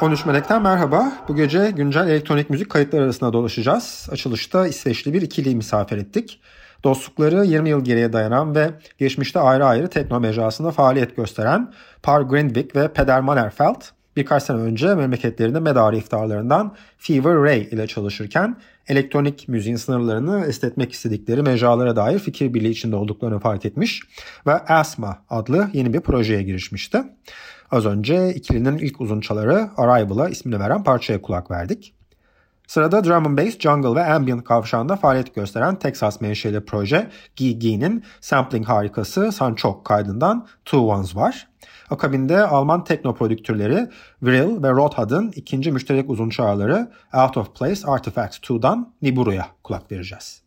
13 Melek'ten merhaba. Bu gece güncel elektronik müzik kayıtları arasında dolaşacağız. Açılışta İsveçli bir ikiliyi misafir ettik. Dostlukları 20 yıl geriye dayanan ve geçmişte ayrı ayrı tekno mecrasında faaliyet gösteren Par Grindvik ve Peder Mannerfeld birkaç sene önce memleketlerinde medarı iftarlarından Fever Ray ile çalışırken elektronik müziğin sınırlarını estetmek istedikleri mecralara dair fikir birliği içinde olduklarını fark etmiş ve Asma adlı yeni bir projeye girişmişti. Az önce ikilinin ilk uzunçaları Arrival'a ismini veren parçaya kulak verdik. Sırada drum and bass, jungle ve ambient kavşağında faaliyet gösteren Texas menşeli proje Gigi'nin sampling harikası Sanchok kaydından Two Ones var. Akabinde Alman tekno prodüktörleri Vril ve Rothad'ın ikinci müşterek uzun çağrıları Out of Place Artifacts 2'dan Nibiru'ya kulak vereceğiz.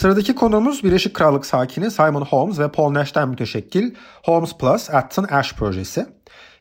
Sıradaki konumuz Birleşik Krallık sakini Simon Holmes ve Paul Nash'ten müteşekkil Holmes Plus Acton Ash projesi.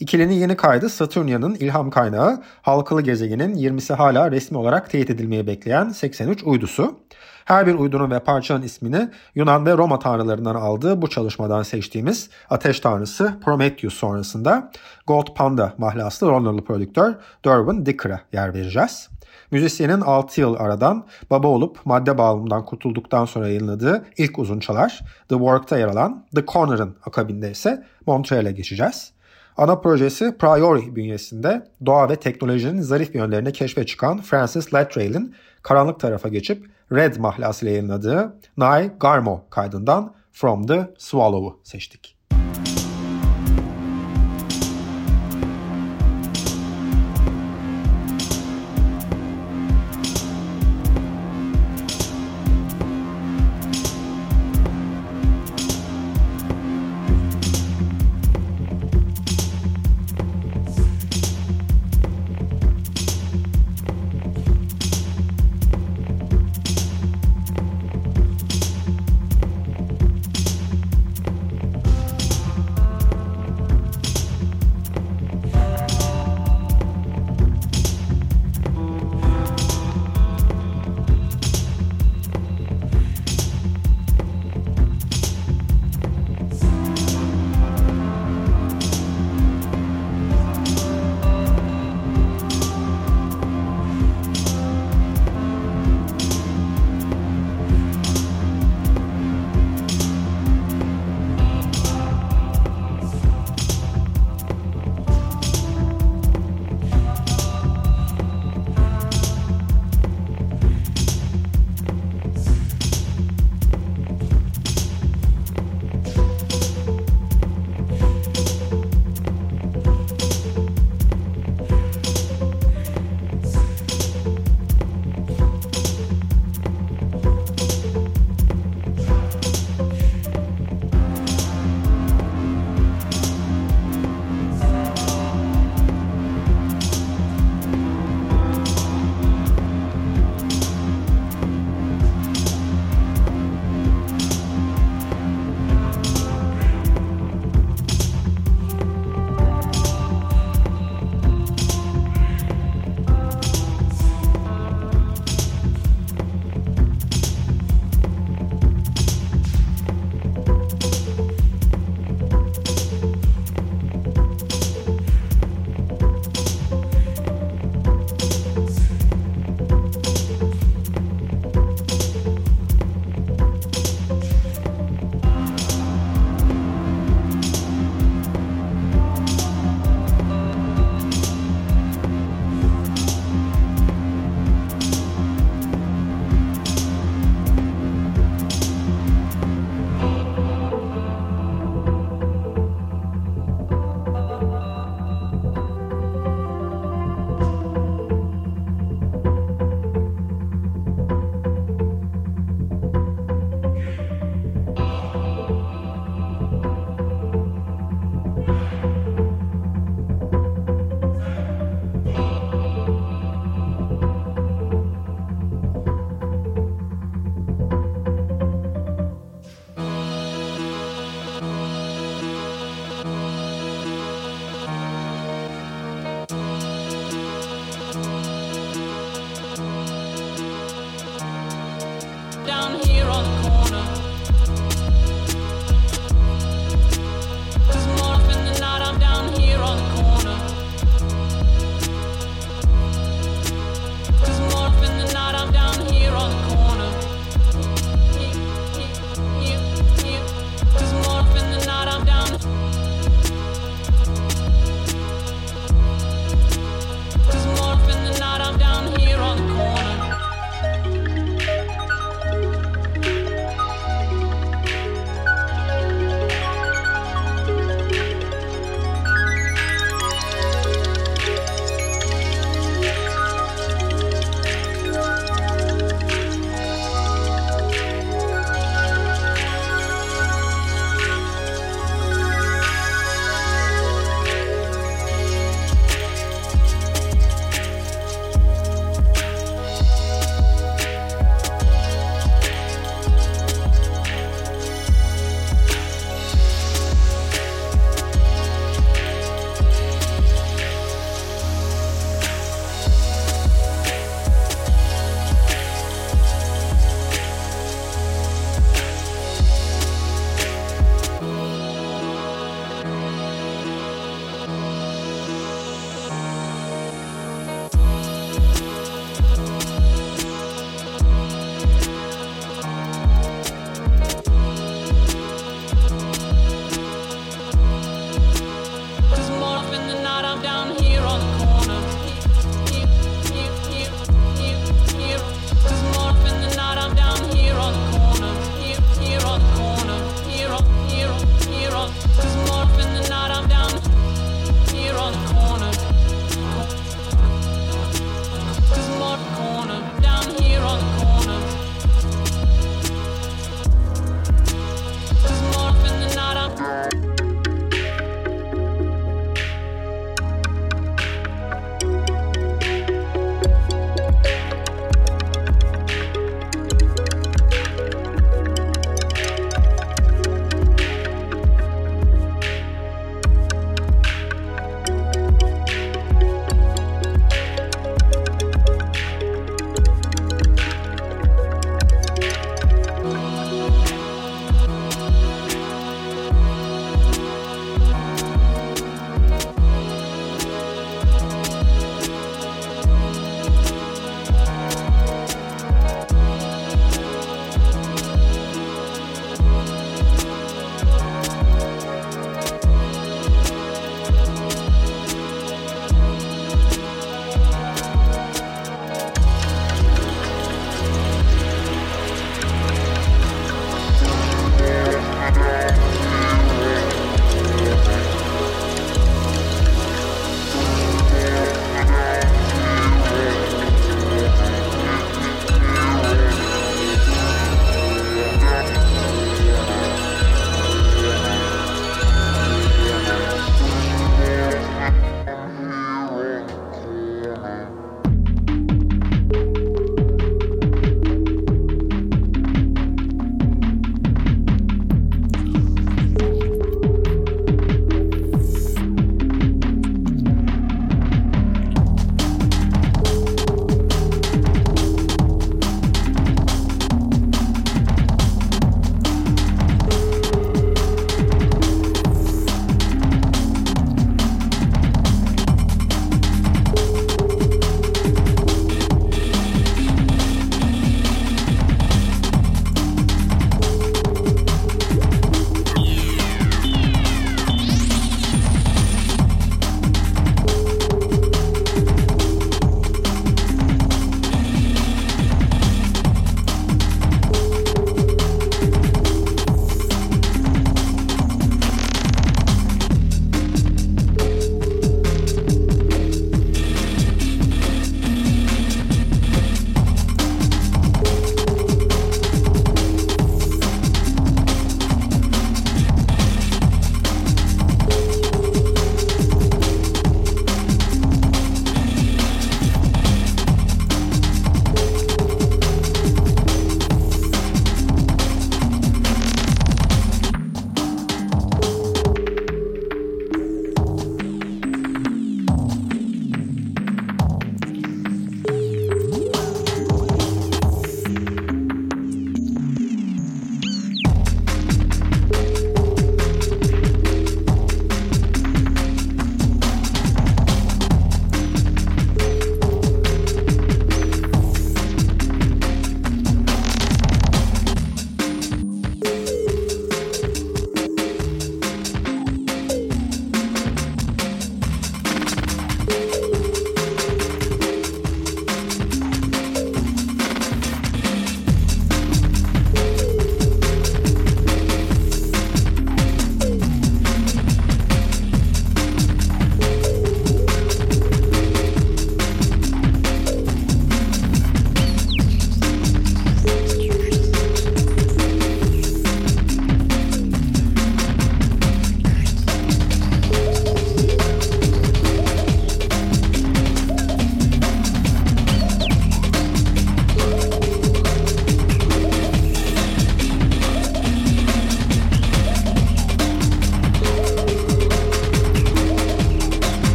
İkilinin yeni kaydı Satürnya'nın ilham kaynağı, halkalı gezegenin 20'si hala resmi olarak teyit edilmeyi bekleyen 83 uydusu. Her bir uydunun ve parçanın ismini Yunan ve Roma tanrılarından aldığı bu çalışmadan seçtiğimiz ateş tanrısı Prometheus sonrasında Gold Panda mahlaslı Londra'lı prodüktör Derwin Dicker'a yer vereceğiz. Müzisyenin 6 yıl aradan baba olup madde bağımından kurtulduktan sonra yayınladığı ilk uzun çalar The Work'ta yer alan The Corner'ın akabinde ise Montreal'e geçeceğiz. Ana projesi Priori bünyesinde doğa ve teknolojinin zarif yönlerini keşfe çıkan Francis Latrail'in karanlık tarafa geçip Red mahlasıyla yayınladığı Nai Garmo kaydından From the Swallow'u seçtik.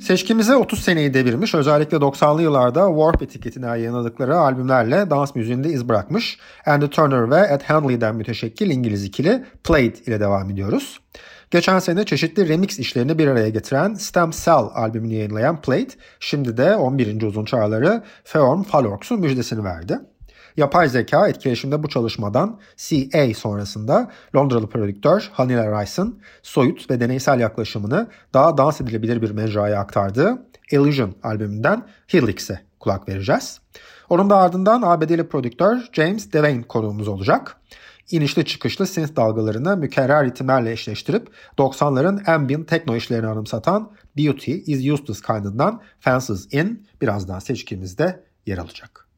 Seçkimize 30 seneyi devirmiş. Özellikle 90'lı yıllarda Warp etiketine yayınladıkları albümlerle dans müziğinde iz bırakmış. Andy Turner ve Ed Handley'den müteşekkil İngiliz ikili Played ile devam ediyoruz. Geçen sene çeşitli remix işlerini bir araya getiren Stem Cell albümünü yayınlayan Played, şimdi de 11. uzun çağrıları Feorm Falorx'un müjdesini verdi. Yapay zeka etkileşimde bu çalışmadan CA sonrasında Londralı prodüktör Hanila Rice'ın soyut ve deneysel yaklaşımını daha dans edilebilir bir mecraya aktardığı Illusion albümünden Helix'e kulak vereceğiz. Onun da ardından ABD'li prodüktör James Devane konuğumuz olacak. İnişli çıkışlı synth dalgalarını mükerrer ritimlerle eşleştirip 90'ların ambient tekno işlerini anımsatan Beauty is Useless kaydından Fences In birazdan seçkimizde yer alacak.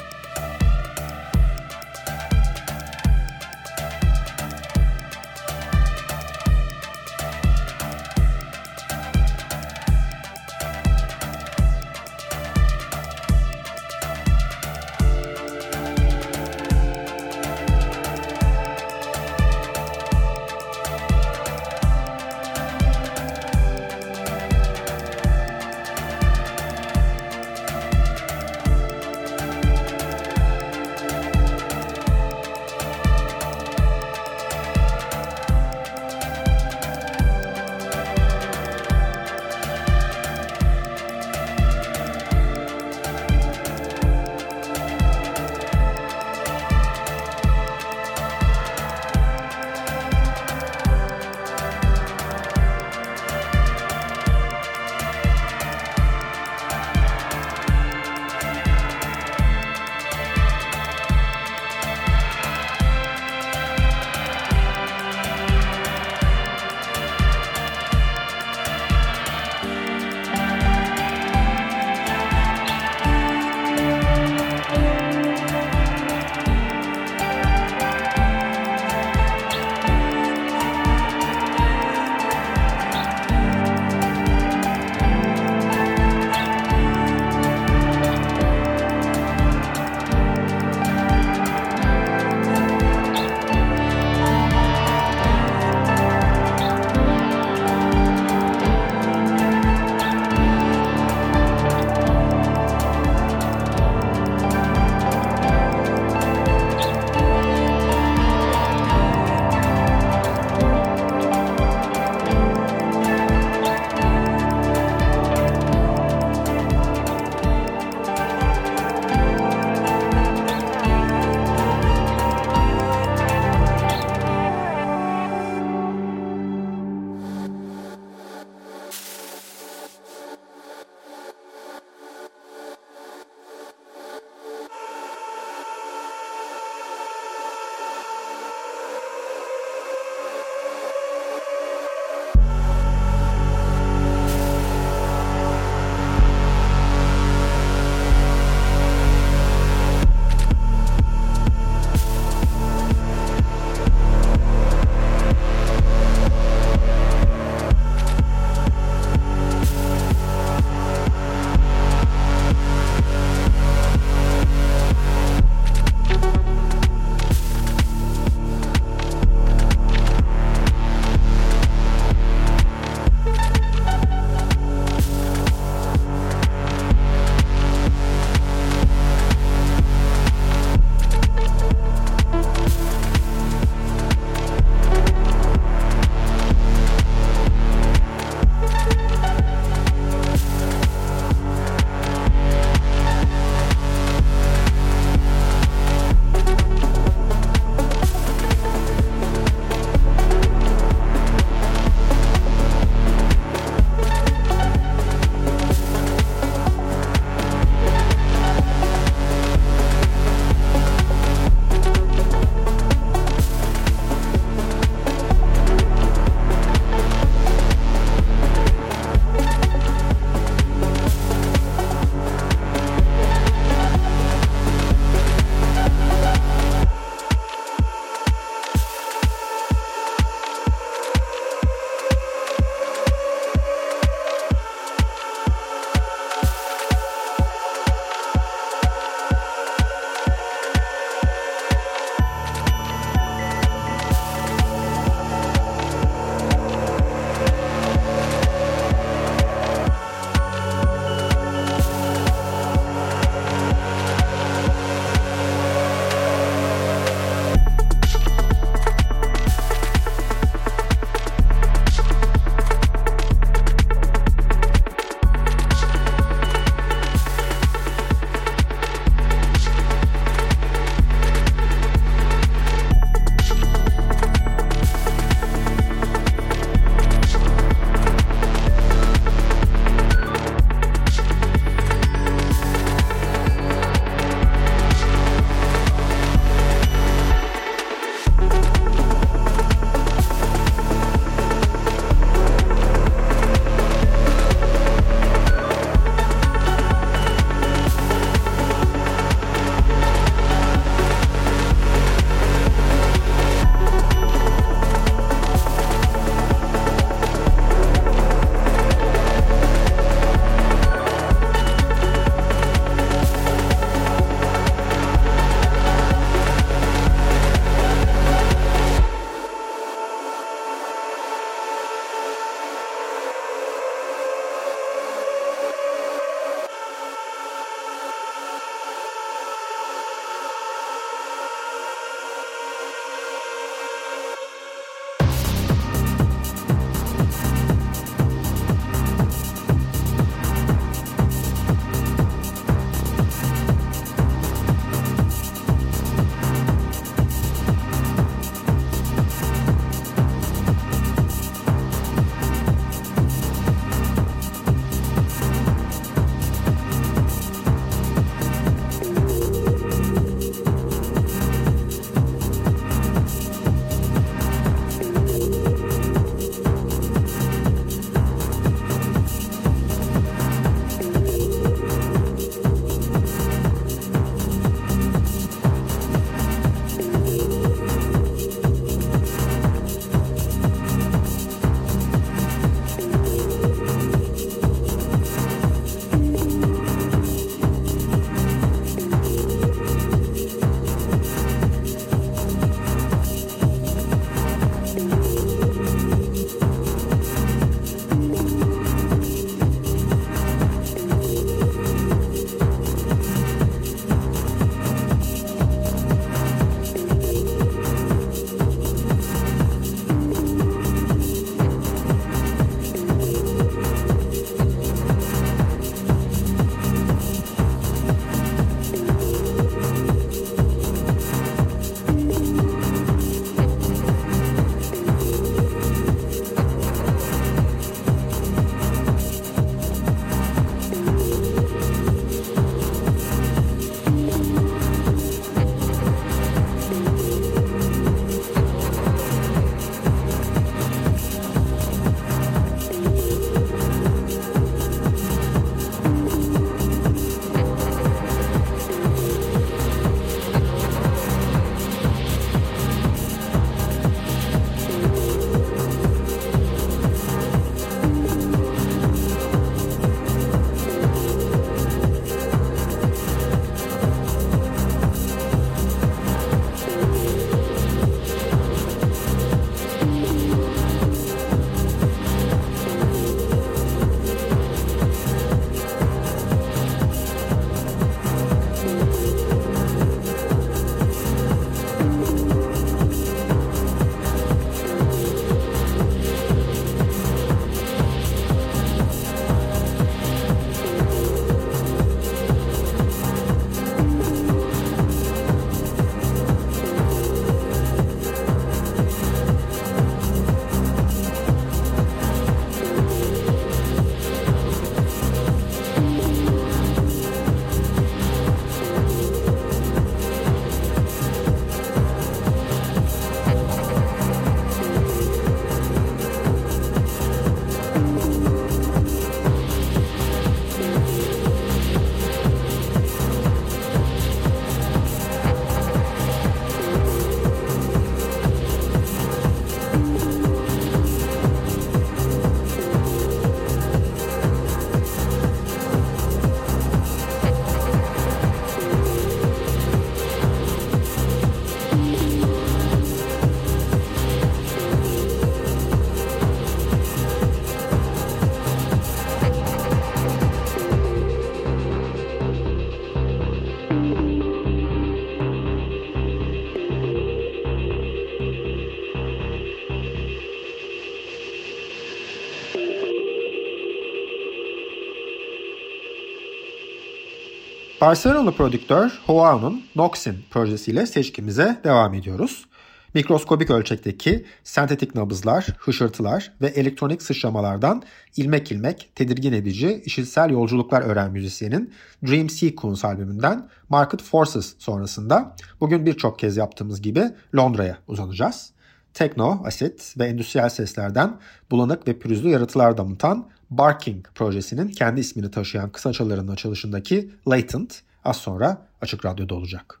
Barcelonalı prodüktör Joao'nun Noxin projesiyle seçkimize devam ediyoruz. Mikroskobik ölçekteki sentetik nabızlar, hışırtılar ve elektronik sıçramalardan ilmek ilmek tedirgin edici işitsel yolculuklar öğren müzisyenin Dream Sequence albümünden Market Forces sonrasında bugün birçok kez yaptığımız gibi Londra'ya uzanacağız. Tekno, asit ve endüstriyel seslerden bulanık ve pürüzlü yaratılar damıtan Barking projesinin kendi ismini taşıyan kısaçalarının açılışındaki Latent az sonra Açık Radyo'da olacak.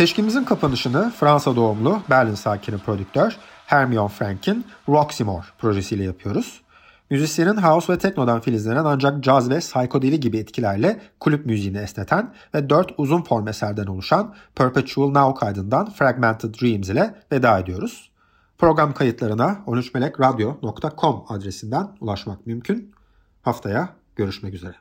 Seçkimizin kapanışını Fransa doğumlu Berlin sakini prodüktör Hermione Frank'in Roxymore projesiyle yapıyoruz. Müzisyenin house ve teknodan filizlenen ancak caz ve psikodeli gibi etkilerle kulüp müziğini esneten ve dört uzun form eserden oluşan Perpetual Now kaydından Fragmented Dreams ile veda ediyoruz. Program kayıtlarına 13melekradio.com adresinden ulaşmak mümkün. Haftaya görüşmek üzere.